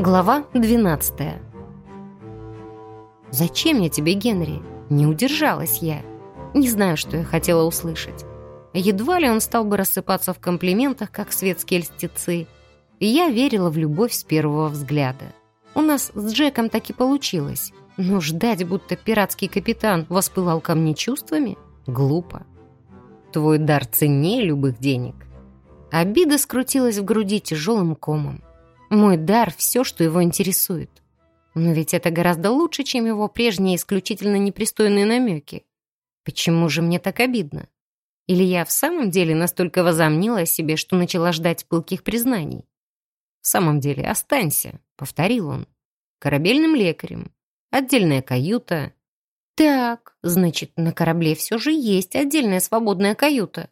Глава 12 «Зачем я тебе, Генри?» Не удержалась я. Не знаю, что я хотела услышать. Едва ли он стал бы рассыпаться в комплиментах, как светские льстецы. Я верила в любовь с первого взгляда. У нас с Джеком так и получилось. Но ждать, будто пиратский капитан воспылал ко мне чувствами, глупо. Твой дар ценнее любых денег. Обида скрутилась в груди тяжелым комом. Мой дар — все, что его интересует. Но ведь это гораздо лучше, чем его прежние исключительно непристойные намеки. Почему же мне так обидно? Или я в самом деле настолько возомнила о себе, что начала ждать пылких признаний? В самом деле, останься, — повторил он. Корабельным лекарем. Отдельная каюта. Так, значит, на корабле все же есть отдельная свободная каюта.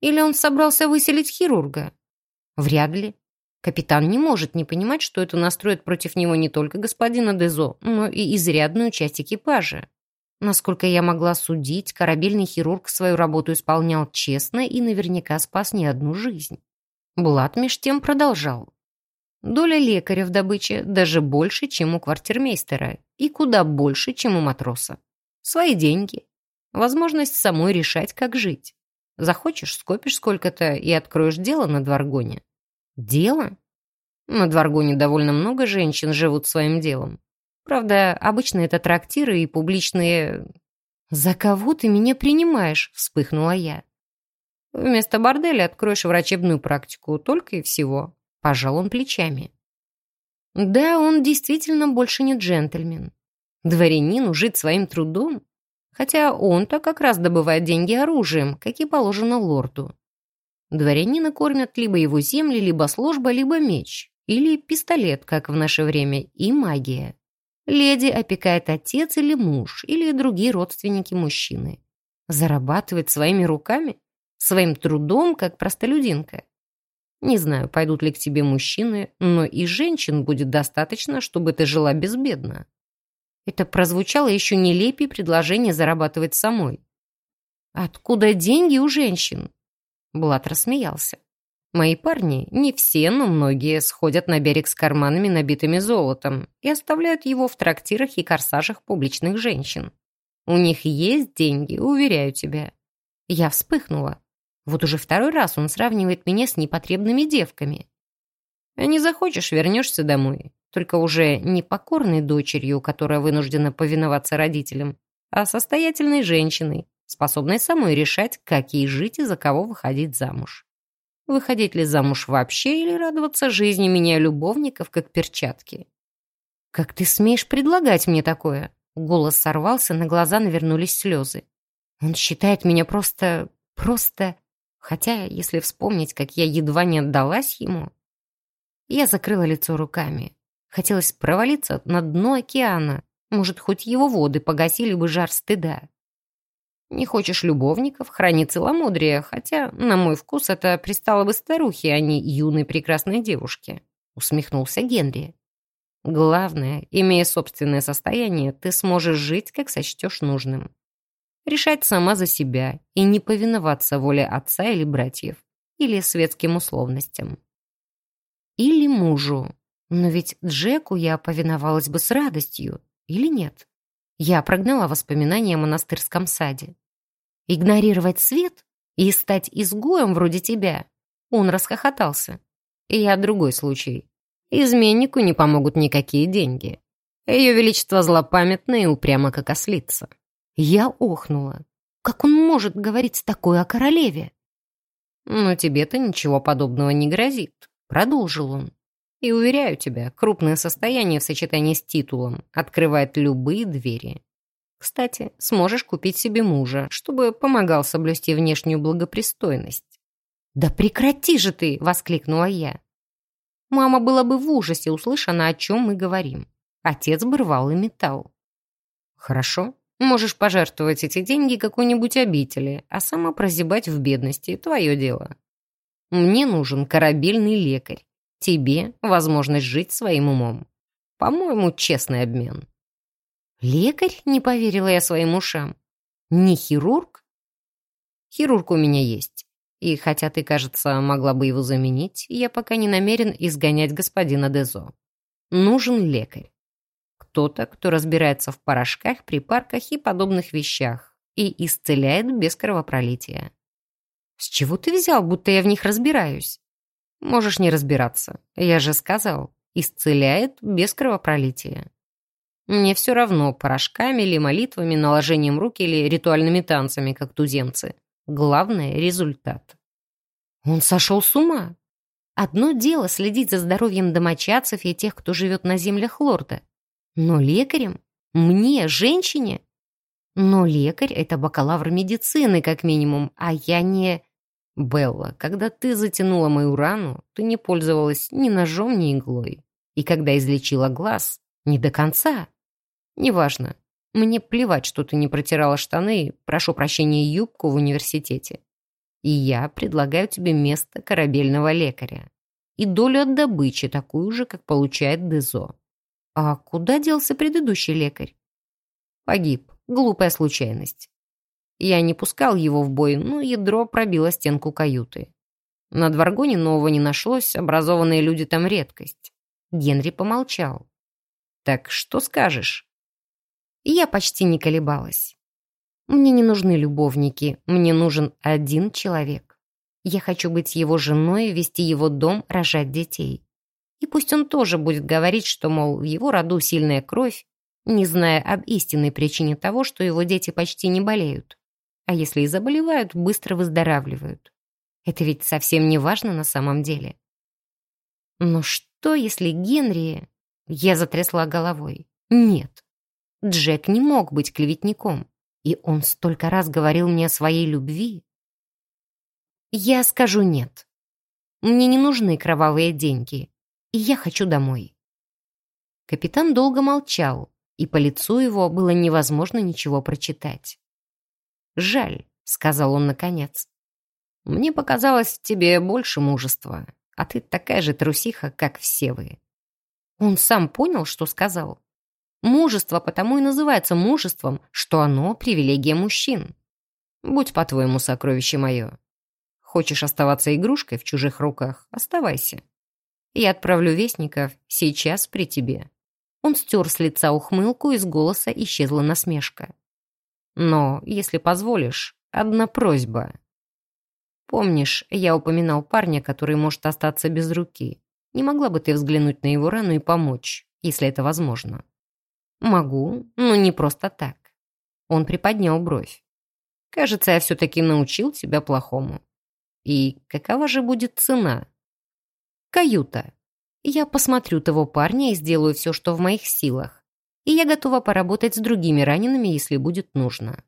Или он собрался выселить хирурга? Вряд ли. Капитан не может не понимать, что это настроит против него не только господина Дезо, но и изрядную часть экипажа. Насколько я могла судить, корабельный хирург свою работу исполнял честно и наверняка спас не одну жизнь. Блад меж тем продолжал. Доля лекаря в добыче даже больше, чем у квартирмейстера, и куда больше, чем у матроса. Свои деньги. Возможность самой решать, как жить. Захочешь, скопишь сколько-то и откроешь дело на Дваргоне. Дело? На Дваргоне довольно много женщин живут своим делом. Правда, обычно это трактиры и публичные... «За кого ты меня принимаешь?» — вспыхнула я. «Вместо борделя откроешь врачебную практику, только и всего». Пожал он плечами. «Да, он действительно больше не джентльмен. Дворянину жить своим трудом, хотя он-то как раз добывает деньги оружием, как и положено лорду. Дворянина кормят либо его земли, либо служба, либо меч. Или пистолет, как в наше время, и магия. Леди опекает отец или муж, или другие родственники мужчины. Зарабатывает своими руками, своим трудом, как простолюдинка. Не знаю, пойдут ли к тебе мужчины, но и женщин будет достаточно, чтобы ты жила безбедно. Это прозвучало еще нелепее предложение зарабатывать самой. Откуда деньги у женщин? Блад рассмеялся. Мои парни, не все, но многие, сходят на берег с карманами, набитыми золотом, и оставляют его в трактирах и корсажах публичных женщин. У них есть деньги, уверяю тебя. Я вспыхнула. Вот уже второй раз он сравнивает меня с непотребными девками. А не захочешь, вернешься домой. Только уже не покорной дочерью, которая вынуждена повиноваться родителям, а состоятельной женщиной, способной самой решать, как ей жить и за кого выходить замуж. Выходить ли замуж вообще или радоваться жизни, меняя любовников, как перчатки? «Как ты смеешь предлагать мне такое?» Голос сорвался, на глаза навернулись слезы. «Он считает меня просто... просто... Хотя, если вспомнить, как я едва не отдалась ему...» Я закрыла лицо руками. Хотелось провалиться на дно океана. Может, хоть его воды погасили бы жар стыда. Не хочешь любовников, храни целомудрие, хотя, на мой вкус, это пристало бы старухе, а не юной прекрасной девушке», — усмехнулся Генри. «Главное, имея собственное состояние, ты сможешь жить, как сочтешь нужным. Решать сама за себя и не повиноваться воле отца или братьев, или светским условностям. Или мужу. Но ведь Джеку я повиновалась бы с радостью, или нет?» Я прогнала воспоминания о монастырском саде. Игнорировать свет и стать изгоем вроде тебя? Он расхохотался. И я другой случай. Изменнику не помогут никакие деньги. Ее величество злопамятно и упрямо, как ослица. Я охнула. Как он может говорить такое о королеве? Но тебе-то ничего подобного не грозит, продолжил он. И уверяю тебя, крупное состояние в сочетании с титулом открывает любые двери. Кстати, сможешь купить себе мужа, чтобы помогал соблюсти внешнюю благопристойность. «Да прекрати же ты!» — воскликнула я. Мама была бы в ужасе, услышана, о чем мы говорим. Отец бы рвал и металл. «Хорошо, можешь пожертвовать эти деньги какой-нибудь обители, а сама прозябать в бедности — твое дело. Мне нужен корабельный лекарь, Тебе возможность жить своим умом. По-моему, честный обмен. Лекарь? Не поверила я своим ушам. Не хирург? Хирург у меня есть. И хотя ты, кажется, могла бы его заменить, я пока не намерен изгонять господина Дезо. нужен лекарь. Кто-то, кто разбирается в порошках, припарках и подобных вещах и исцеляет без кровопролития. С чего ты взял, будто я в них разбираюсь? Можешь не разбираться. Я же сказал, исцеляет без кровопролития. Мне все равно, порошками или молитвами, наложением рук или ритуальными танцами, как туземцы. Главное — результат. Он сошел с ума. Одно дело следить за здоровьем домочадцев и тех, кто живет на землях лорда. Но лекарем? Мне, женщине? Но лекарь — это бакалавр медицины, как минимум, а я не... Белла, когда ты затянула мою рану, ты не пользовалась ни ножом, ни иглой. И когда излечила глаз, не до конца. Неважно. Мне плевать, что ты не протирала штаны, прошу прощения, юбку в университете. И я предлагаю тебе место корабельного лекаря. И долю от добычи, такую же, как получает Дезо. А куда делся предыдущий лекарь? Погиб. Глупая случайность. Я не пускал его в бой, но ядро пробило стенку каюты. На Дваргоне нового не нашлось, образованные люди там редкость. Генри помолчал. «Так что скажешь?» Я почти не колебалась. Мне не нужны любовники, мне нужен один человек. Я хочу быть его женой, вести его дом, рожать детей. И пусть он тоже будет говорить, что, мол, в его роду сильная кровь, не зная об истинной причине того, что его дети почти не болеют. А если и заболевают, быстро выздоравливают. Это ведь совсем не важно на самом деле. Но что, если Генри... Я затрясла головой. Нет. Джек не мог быть клеветником. И он столько раз говорил мне о своей любви. Я скажу нет. Мне не нужны кровавые деньги. И я хочу домой. Капитан долго молчал, и по лицу его было невозможно ничего прочитать. «Жаль», — сказал он наконец. «Мне показалось в тебе больше мужества, а ты такая же трусиха, как все вы». Он сам понял, что сказал. Мужество потому и называется мужеством, что оно — привилегия мужчин. Будь по-твоему сокровище мое. Хочешь оставаться игрушкой в чужих руках — оставайся. Я отправлю вестников сейчас при тебе. Он стер с лица ухмылку, из голоса исчезла насмешка. «Но, если позволишь, одна просьба. Помнишь, я упоминал парня, который может остаться без руки. Не могла бы ты взглянуть на его рану и помочь, если это возможно?» «Могу, но не просто так». Он приподнял бровь. «Кажется, я все-таки научил тебя плохому. И какова же будет цена?» «Каюта», я посмотрю того парня и сделаю все, что в моих силах. И я готова поработать с другими ранеными, если будет нужно.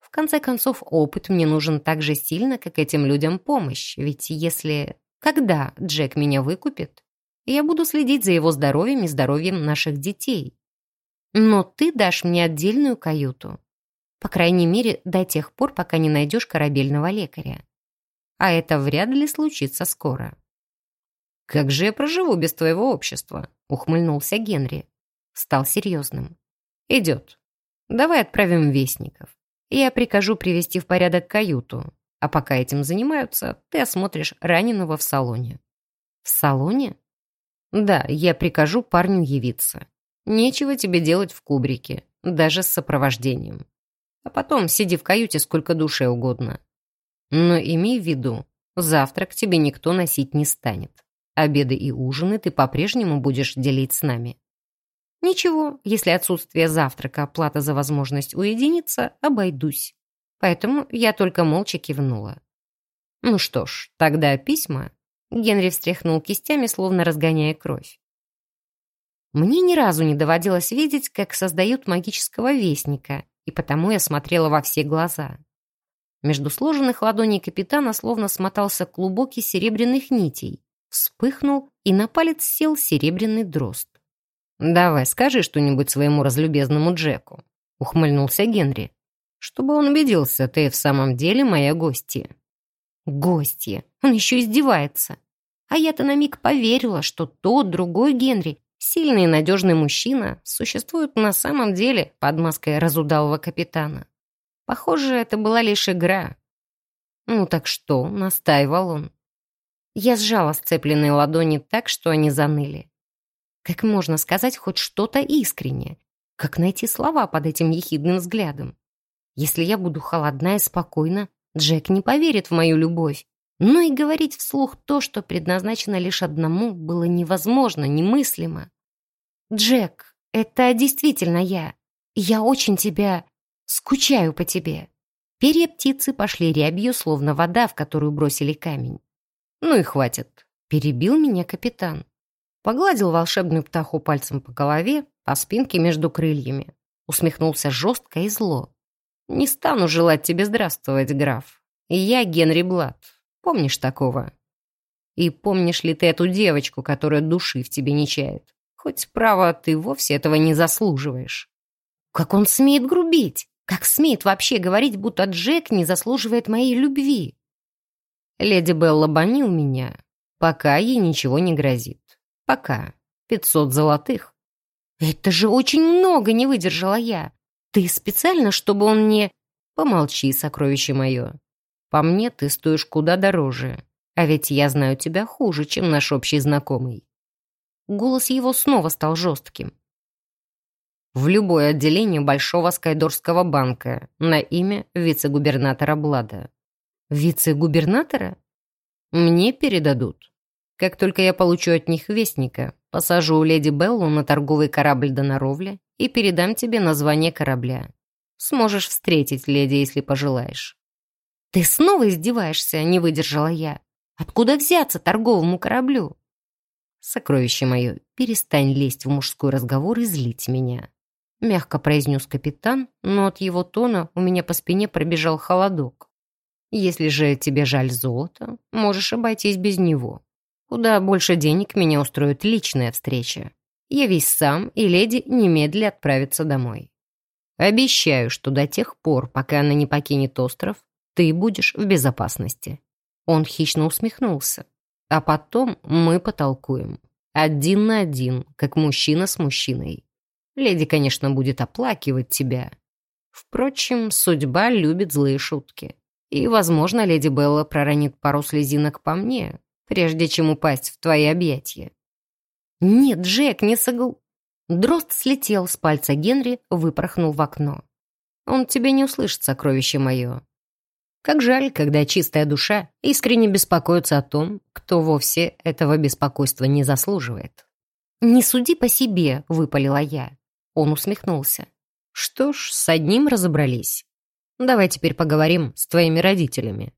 В конце концов, опыт мне нужен так же сильно, как этим людям помощь. Ведь если... Когда Джек меня выкупит, я буду следить за его здоровьем и здоровьем наших детей. Но ты дашь мне отдельную каюту. По крайней мере, до тех пор, пока не найдешь корабельного лекаря. А это вряд ли случится скоро. «Как же я проживу без твоего общества?» — ухмыльнулся Генри. Стал серьезным. «Идет. Давай отправим вестников. Я прикажу привести в порядок каюту, а пока этим занимаются, ты осмотришь раненого в салоне». «В салоне?» «Да, я прикажу парню явиться. Нечего тебе делать в кубрике, даже с сопровождением. А потом сиди в каюте сколько душе угодно. Но имей в виду, завтрак тебе никто носить не станет. Обеды и ужины ты по-прежнему будешь делить с нами. Ничего, если отсутствие завтрака оплата за возможность уединиться, обойдусь. Поэтому я только молча кивнула. Ну что ж, тогда письма. Генри встряхнул кистями, словно разгоняя кровь. Мне ни разу не доводилось видеть, как создают магического вестника, и потому я смотрела во все глаза. Между сложенных ладоней капитана словно смотался клубок из серебряных нитей, Вспыхнул, и на палец сел серебряный дрозд. «Давай, скажи что-нибудь своему разлюбезному Джеку», — ухмыльнулся Генри. «Чтобы он убедился, ты в самом деле моя гостья». «Гостья? Он еще издевается. А я-то на миг поверила, что тот, другой Генри, сильный и надежный мужчина, существует на самом деле под маской разудалого капитана. Похоже, это была лишь игра. Ну так что, настаивал он. Я сжала сцепленные ладони так, что они заныли. Как можно сказать хоть что-то искреннее? Как найти слова под этим ехидным взглядом? Если я буду холодна и спокойна, Джек не поверит в мою любовь. Но и говорить вслух то, что предназначено лишь одному, было невозможно, немыслимо. «Джек, это действительно я. Я очень тебя... скучаю по тебе». Перья птицы пошли рябью, словно вода, в которую бросили камень. «Ну и хватит», — перебил меня капитан. Погладил волшебную птаху пальцем по голове, по спинке между крыльями. Усмехнулся жестко и зло. «Не стану желать тебе здравствовать, граф. Я Генри Блад. Помнишь такого? И помнишь ли ты эту девочку, которая души в тебе не чает? Хоть, право, ты вовсе этого не заслуживаешь. Как он смеет грубить? Как смеет вообще говорить, будто Джек не заслуживает моей любви? Леди Белла банил меня, пока ей ничего не грозит. Пока. Пятьсот золотых. Это же очень много, не выдержала я. Ты специально, чтобы он не... Помолчи, сокровище мое. По мне ты стоишь куда дороже. А ведь я знаю тебя хуже, чем наш общий знакомый. Голос его снова стал жестким. В любое отделение Большого Скайдорского банка на имя вице-губернатора Блада. Вице-губернатора? Мне передадут. Как только я получу от них вестника, посажу леди Беллу на торговый корабль до Наровля и передам тебе название корабля. Сможешь встретить леди, если пожелаешь. «Ты снова издеваешься?» — не выдержала я. «Откуда взяться торговому кораблю?» «Сокровище мое, перестань лезть в мужской разговор и злить меня», — мягко произнес капитан, но от его тона у меня по спине пробежал холодок. «Если же тебе жаль золота, можешь обойтись без него. Куда больше денег меня устроит личная встреча. Я весь сам, и леди немедля отправится домой. Обещаю, что до тех пор, пока она не покинет остров, ты будешь в безопасности». Он хищно усмехнулся. «А потом мы потолкуем. Один на один, как мужчина с мужчиной. Леди, конечно, будет оплакивать тебя. Впрочем, судьба любит злые шутки. И, возможно, леди Белла проронит пару слезинок по мне, прежде чем упасть в твои объятия». «Нет, Джек, не согл...» Дрозд слетел с пальца Генри, выпорхнул в окно. «Он тебя не услышит, сокровище мое. Как жаль, когда чистая душа искренне беспокоится о том, кто вовсе этого беспокойства не заслуживает. «Не суди по себе», — выпалила я. Он усмехнулся. «Что ж, с одним разобрались. Давай теперь поговорим с твоими родителями.